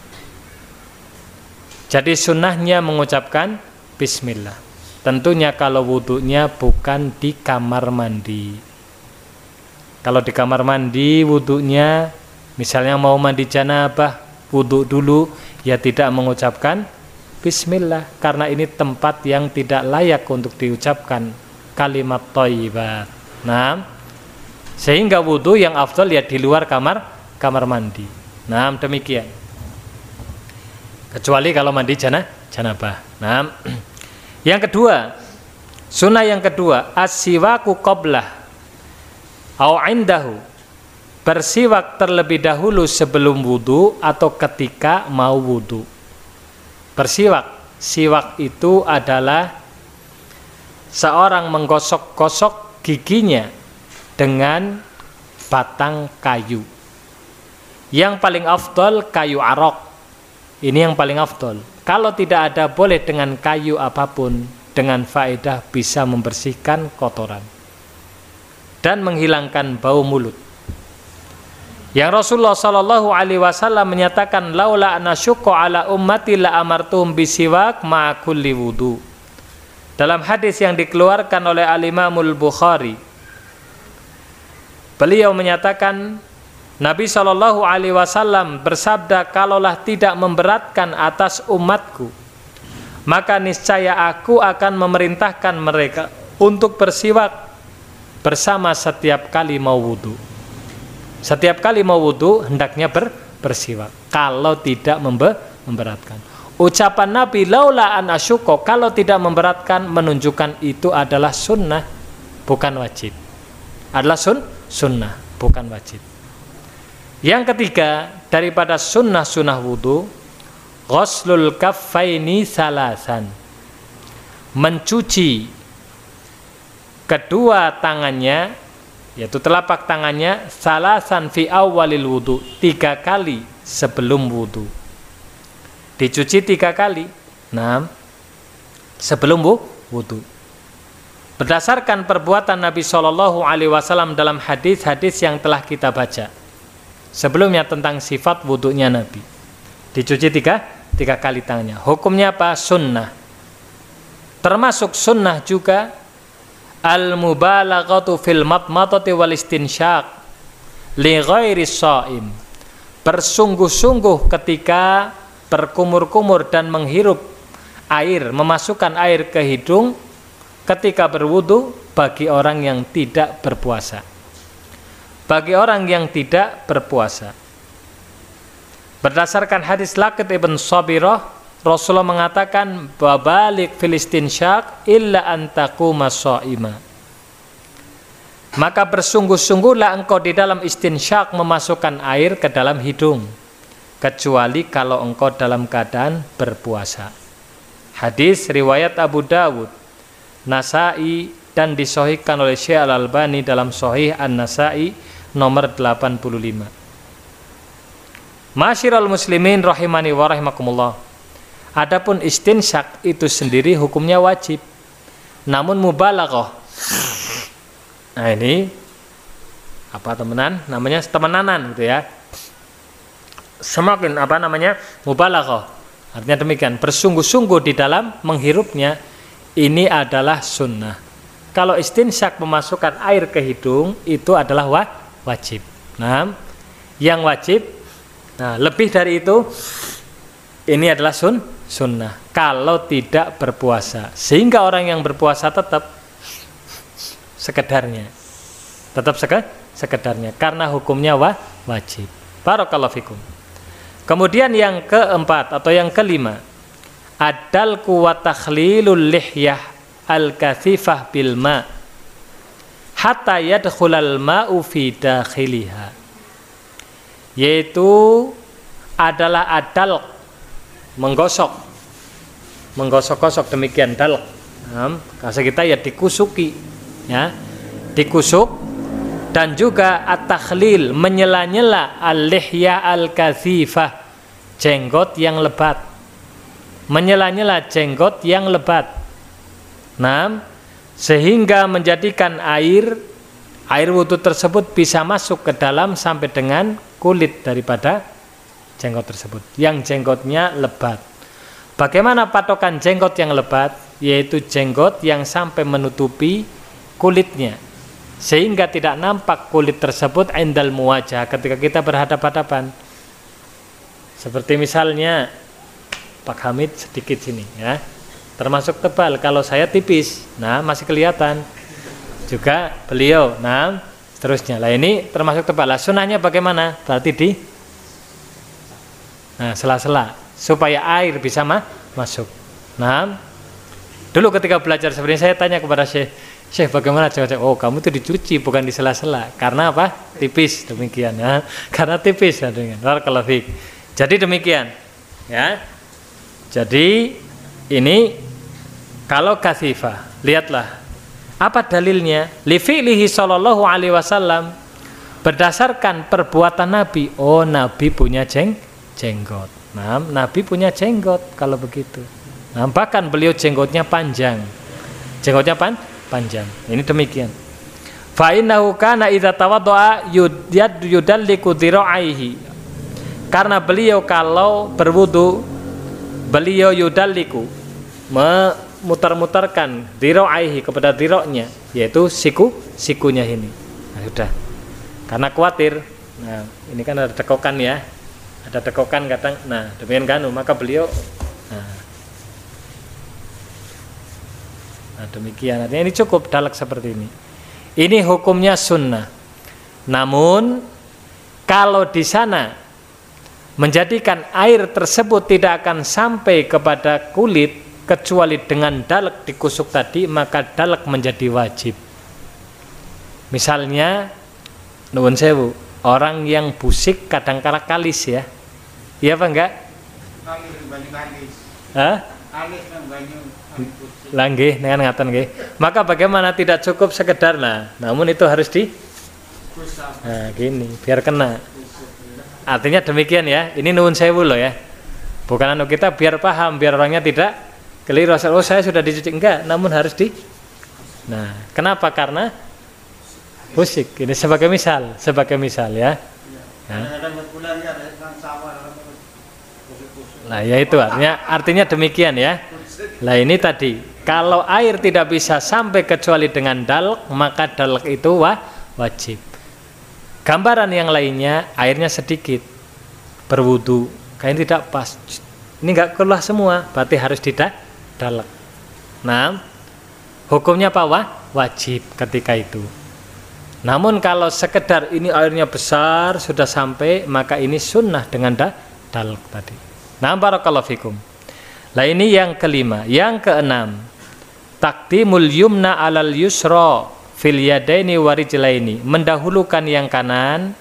Jadi sunnahnya mengucapkan bismillah. Tentunya kalau wudhunya bukan di kamar mandi. Kalau di kamar mandi wudhunya misalnya mau mandi janabah wudhu dulu ya tidak mengucapkan bismillah karena ini tempat yang tidak layak untuk diucapkan kalimat thayyibat. Nah, sehingga wudhu yang afdal ya di luar kamar kamar mandi. Nah, demikian. Kecuali kalau mandi jana janabah. Nah, yang kedua, sunnah yang kedua, asiwaku qoblah au indahu. Bersiwak terlebih dahulu sebelum wudhu atau ketika mau wudhu. Bersiwak, siwak itu adalah seorang menggosok-gosok giginya dengan batang kayu. Yang paling afdol kayu arok. Ini yang paling afdol. Kalau tidak ada boleh dengan kayu apa pun dengan faedah bisa membersihkan kotoran dan menghilangkan bau mulut. Yang Rasulullah Shallallahu Alaihi Wasallam menyatakan laula anasyuko ala ummati la amartum bisiwak ma'kulli wudu. Dalam hadis yang dikeluarkan oleh Al-Imamul Bukhari, beliau menyatakan Nabi Shallallahu Alaihi Wasallam bersabda, kalaulah tidak memberatkan atas umatku, maka niscaya aku akan memerintahkan mereka untuk bersiwak bersama setiap kali mau wudhu. Setiap kali mau wudhu hendaknya ber, bersiwak. Kalau tidak memberatkan. Ucapan Nabi laula an asyuko kalau tidak memberatkan menunjukkan itu adalah sunnah bukan wajib. Adalah sun sunnah bukan wajib. Yang ketiga daripada sunnah-sunnah wudhu Ghuslul kaffaini salasan Mencuci kedua tangannya yaitu telapak tangannya salasan fi awalil wudhu tiga kali sebelum wudhu dicuci tiga kali. Nah, sebelum wudhu. Berdasarkan perbuatan Nabi Shallallahu Alaihi Wasallam dalam hadis-hadis yang telah kita baca sebelumnya tentang sifat wudhunya Nabi, dicuci tiga tiga kali tangannya. Hukumnya apa? Sunnah. Termasuk sunnah juga al mubalaghatu fil matmatati wal istinsyaq li ghairi shaim. Bersungguh-sungguh ketika berkumur-kumur dan menghirup air, memasukkan air ke hidung ketika berwudu bagi orang yang tidak berpuasa. Bagi orang yang tidak berpuasa. Berdasarkan hadis Laqit ibn Sabirah, Rasulullah mengatakan babalik filistin syak illa antaku masoima. Maka bersungguh-sungguhlah engkau di dalam istinsyak memasukkan air ke dalam hidung kecuali kalau engkau dalam keadaan berpuasa. Hadis riwayat Abu Dawud, Nasai dan disohhikan oleh Syekh Al-Albani dalam Sohih An-Nasai nomor 85. Masyiral muslimin rahimani wa rahimakumullah. Adapun istinsyak itu sendiri hukumnya wajib. Namun mubalaghah. Nah ini apa temenan? Namanya temenanan gitu ya semakin apa namanya mubalaghah. Artinya demikian, bersungguh-sungguh di dalam menghirupnya ini adalah sunnah. kalau istinsyak memasukkan air ke hidung itu adalah wa, wajib. Nah, yang wajib nah lebih dari itu ini adalah sun sunnah. Kalau tidak berpuasa. Sehingga orang yang berpuasa tetap sekedarnya. Tetap seke, sekedarnya. Karena hukumnya wa, wajib. Barakallahu fikum. Kemudian yang keempat atau yang kelima. Adal kuwat takhlilul lihyah al kathifah bil ma hatta yadkhulal ma'u fi dakhiliha. Yaitu adalah adal menggosok. Menggosok-gosok demikian dal. Kasa kita ya dikusuki ya. Dikusuk dan juga at-takhlil menyela-nyela al-lihya al-kathifah jenggot yang lebat. Menyela-nyela jenggot yang lebat. Nah sehingga menjadikan air air wudhu tersebut bisa masuk ke dalam sampai dengan kulit daripada jenggot tersebut yang jenggotnya lebat. Bagaimana patokan jenggot yang lebat? Yaitu jenggot yang sampai menutupi kulitnya sehingga tidak nampak kulit tersebut endal muwajah ketika kita berhadapan-hadapan. Seperti misalnya Pak Hamid sedikit sini ya. Termasuk tebal kalau saya tipis. Nah, masih kelihatan. Juga beliau. Nah, seterusnya. Lah ini termasuk tebal. Lah sunahnya bagaimana? Berarti di Nah, sela-sela supaya air bisa ma masuk. Nah, dulu ketika belajar ini saya tanya kepada Syekh, Syekh bagaimana cara Oh, kamu itu dicuci bukan di sela-sela. Karena apa? Tipis demikian ya. Karena tipis ya dengan Jadi demikian. Ya. Jadi ini kalau kasifah, lihatlah apa dalilnya? Li fi'lihi sallallahu alaihi wasallam berdasarkan perbuatan Nabi. Oh, Nabi punya jeng jenggot. Nah, Nabi punya jenggot kalau begitu. Nah, bahkan beliau jenggotnya panjang. Jenggotnya pan panjang. Ini demikian. Fa innahu kana idza tawaddaa yudad yudalliku dhira'aihi. Karena beliau kalau berwudu beliau yudalliku memutar-mutarkan dhira'aihi kepada dhira'nya yaitu siku sikunya ini. Nah, sudah. Karena khawatir. Nah, ini kan ada tekokan ya ada tekokan kadang nah demikian kanu maka beliau nah, nah demikian artinya ini cukup dalek seperti ini ini hukumnya sunnah namun kalau di sana menjadikan air tersebut tidak akan sampai kepada kulit kecuali dengan dalek dikusuk tadi maka dalek menjadi wajib misalnya nuwun sewu orang yang busik kadang kala kalis ya Iya apa enggak? Hah? Langgih dengan ngaten nggih. Maka bagaimana tidak cukup sekedar nah, namun itu harus di Nah, gini, biar kena. Artinya demikian ya. Ini nuwun sewu loh ya. Bukan anu kita biar paham, biar orangnya tidak keliru. Oh, saya sudah dicuci enggak, namun harus di Nah, kenapa? Karena musik. Ini sebagai misal, sebagai misal ya. Nah. Nah, ya itu artinya artinya demikian ya. Nah, ini tadi kalau air tidak bisa sampai kecuali dengan dalek, maka dalek itu wah, wajib. Gambaran yang lainnya airnya sedikit berwudu, kayak tidak pas. Ini enggak keluar semua, berarti harus tidak dalek. Nah, hukumnya apa wah? Wajib ketika itu. Namun kalau sekedar ini airnya besar sudah sampai, maka ini sunnah dengan da dalek tadi. Nah, barakallahu fikum. Lah ini yang kelima, yang keenam. Takdimul yumna alal yusra fil yadaini warijlaini, mendahulukan yang kanan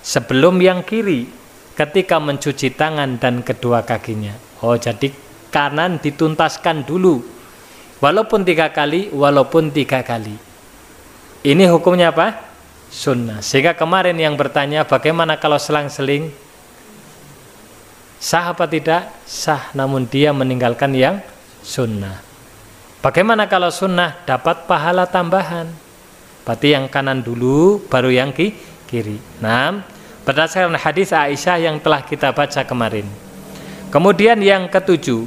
sebelum yang kiri ketika mencuci tangan dan kedua kakinya. Oh, jadi kanan dituntaskan dulu. Walaupun tiga kali, walaupun tiga kali. Ini hukumnya apa? Sunnah. Sehingga kemarin yang bertanya bagaimana kalau selang-seling Sah apa tidak? Sah, namun dia meninggalkan yang sunnah. Bagaimana kalau sunnah dapat pahala tambahan? Berarti yang kanan dulu, baru yang kiri. Nah, berdasarkan hadis Aisyah yang telah kita baca kemarin. Kemudian yang ketujuh,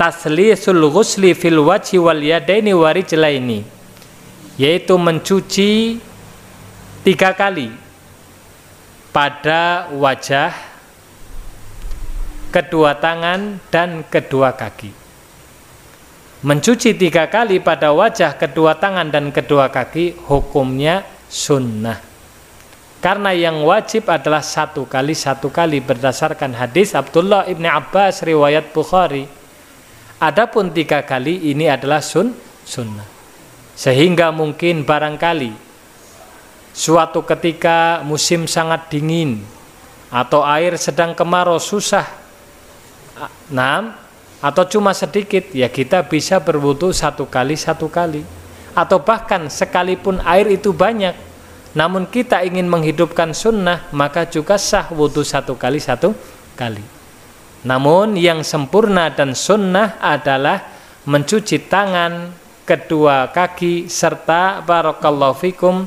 taslisul ghusli fil wajhi wal yadaini warijlaini yaitu mencuci tiga kali pada wajah kedua tangan dan kedua kaki. Mencuci tiga kali pada wajah kedua tangan dan kedua kaki hukumnya sunnah. Karena yang wajib adalah satu kali satu kali berdasarkan hadis Abdullah ibni Abbas riwayat Bukhari Adapun tiga kali ini adalah sun sunnah. Sehingga mungkin barangkali suatu ketika musim sangat dingin atau air sedang kemarau susah, nah, atau cuma sedikit, ya kita bisa berwudu satu kali satu kali, atau bahkan sekalipun air itu banyak, namun kita ingin menghidupkan sunnah, maka juga sah wudhu satu kali satu kali. Namun yang sempurna dan sunnah adalah mencuci tangan, kedua kaki serta barakallahu fikum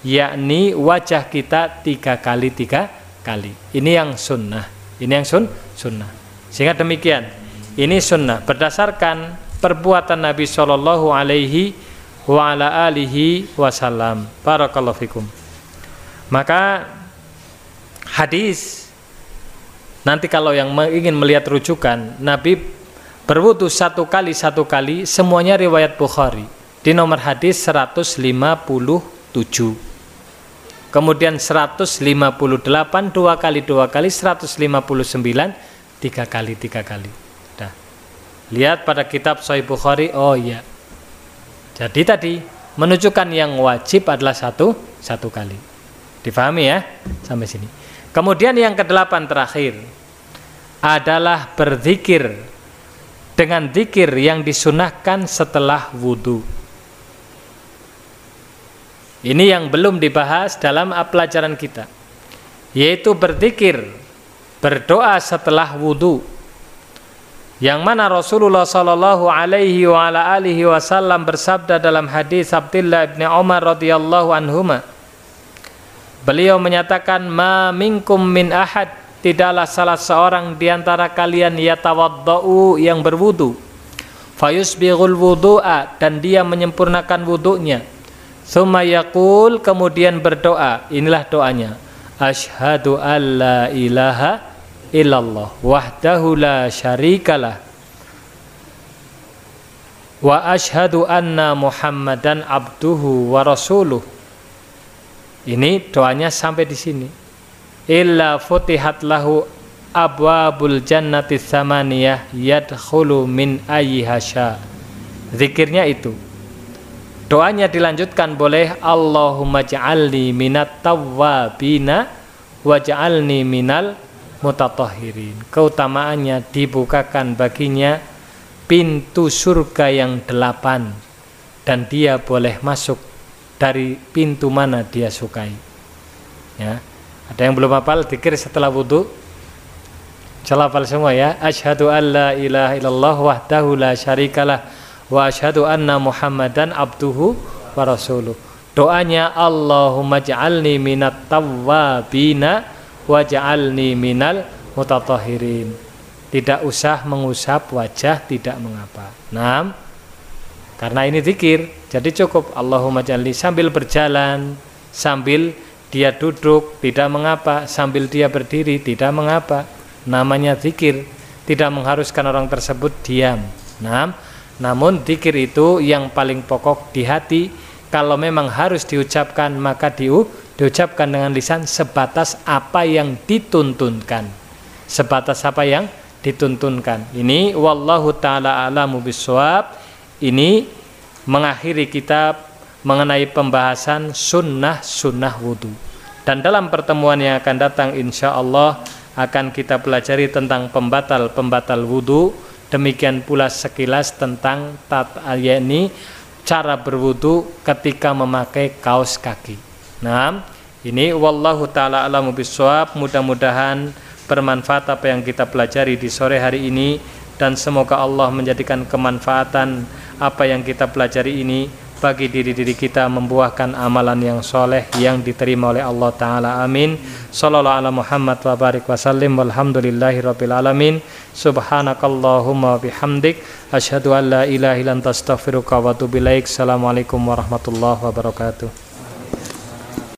yakni wajah kita tiga kali tiga kali. Ini yang sunnah. Ini yang sun sunnah. Sehingga demikian. Ini sunnah berdasarkan perbuatan Nabi Shallallahu Alaihi wasallam. Barakallahu fikum. Maka hadis Nanti kalau yang ingin melihat rujukan, Nabi berwudu satu kali satu kali, semuanya riwayat Bukhari di nomor hadis 157. Kemudian 158 dua kali dua kali 159 tiga kali tiga kali. Dah. Lihat pada kitab Sahih Bukhari, oh iya. Jadi tadi menunjukkan yang wajib adalah satu satu kali. Difahami ya sampai sini. Kemudian yang kedelapan terakhir adalah berzikir dengan zikir yang disunahkan setelah wudhu. Ini yang belum dibahas dalam pelajaran kita, yaitu berzikir, berdoa setelah wudhu. Yang mana Rasulullah Shallallahu Alaihi Wasallam bersabda dalam hadis Abdullah bin Umar radhiyallahu anhuma Beliau menyatakan ma minkum min ahad. Tidaklah salah seorang di antara kalian yatawaddau yang berwudu. Fayusbighul wudu'a dan dia menyempurnakan wudunya. Summa yaqul kemudian berdoa. Inilah doanya. Asyhadu alla ilaha illallah wahdahu la syarikalah. Wa asyhadu anna muhammadan abduhu wa rasuluh ini doanya sampai di sini. Illa futihat lahu abwabul jannati samaniyah yadkhulu min. Zikirnya itu. Doanya dilanjutkan boleh Allahumma ja'alni minat tawwabina waj'alni minal mutatahhirin. Keutamaannya dibukakan baginya pintu surga yang delapan dan dia boleh masuk dari pintu mana dia sukai. Ya. Ada yang belum hafal dikir setelah wudhu? Coba hafal semua ya. Asyhadu an la ilaha illallah wahdahu la syarikalah wa asyhadu anna Muhammadan abduhu wa rasuluh. Doanya Allahumma ja'alni minat tawwabina wa ja'alni minal mutatahhirin. Tidak usah mengusap wajah, tidak mengapa. Nah, karena ini zikir, jadi cukup Allahumma jalli sambil berjalan, sambil dia duduk tidak mengapa, sambil dia berdiri tidak mengapa. Namanya zikir, tidak mengharuskan orang tersebut diam. Nah, namun zikir itu yang paling pokok di hati. Kalau memang harus diucapkan maka diu, diucapkan dengan lisan sebatas apa yang dituntunkan. Sebatas apa yang dituntunkan. Ini wallahu taala alamu bisawab ini mengakhiri kitab mengenai pembahasan sunnah-sunnah wudhu. Dan dalam pertemuan yang akan datang insya Allah akan kita pelajari tentang pembatal-pembatal wudhu. Demikian pula sekilas tentang tata yakni cara berwudhu ketika memakai kaos kaki. Nah, ini wallahu taala alamu bisawab. Mudah-mudahan bermanfaat apa yang kita pelajari di sore hari ini dan semoga Allah menjadikan kemanfaatan apa yang kita pelajari ini bagi diri-diri kita membuahkan amalan yang soleh yang diterima oleh Allah Ta'ala. Amin. Sallallahu ala Muhammad wa barik wa sallim. Walhamdulillahi rabbil alamin. Subhanakallahumma bihamdik. Asyhadu an la ilaha illa anta astaghfiruka wa atubu ilaik. Assalamualaikum warahmatullahi wabarakatuh